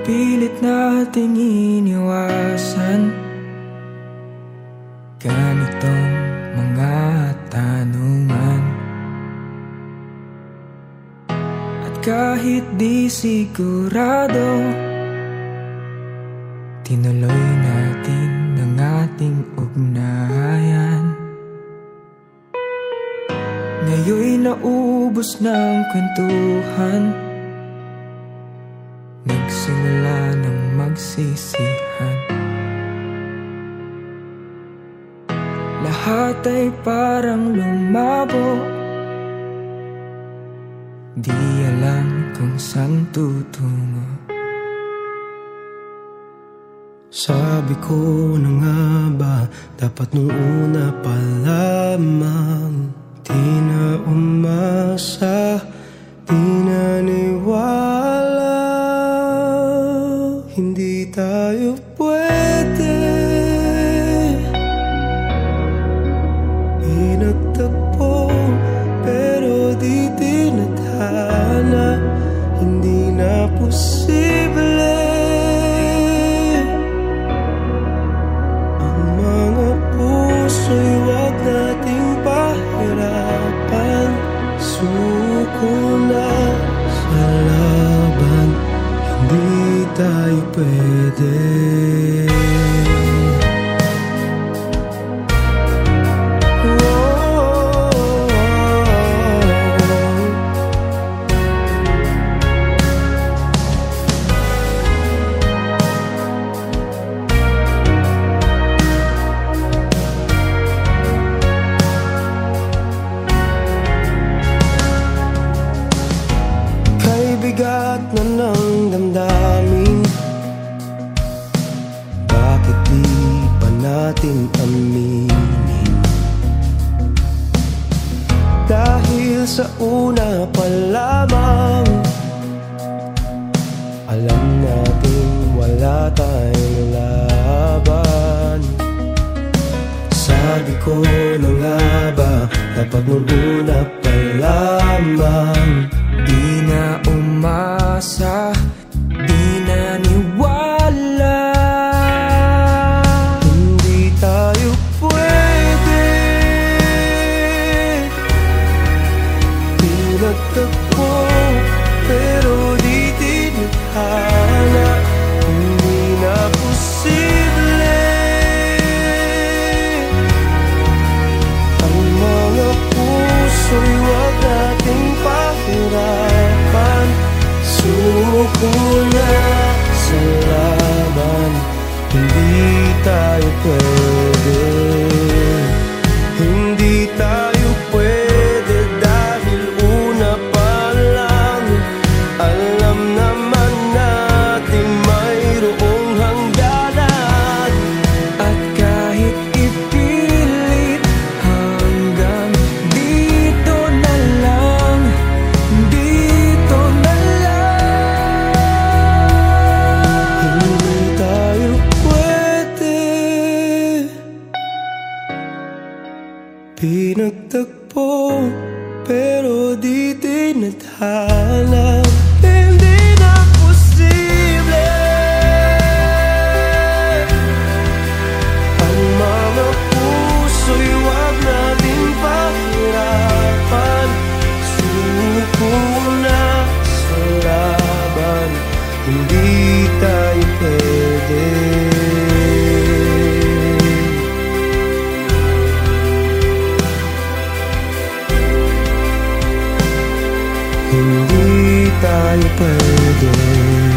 Pilit nating iniwasan Ganitong mga tanungan. At kahit di sigurado Tinuloy natin ang ating ugnayan. Ngayon'y naubos ng kwentuhan magsisihan Lahat ay parang lumabo. Di alam kung saan tutungo. Sabi ko na nga ba Dapat nung una pa lamang Tayo pwede Pinagtagpo Pero di tinadhana. Hindi na posible tai perder. bigat na ng damdamin sa una pa lamang. Alam natin wala tayong laban. Sabi ko na nga ba Dapat nung una pa lamang I would play Pinagtagpo Pero di Hindi Tá, dai o perdoe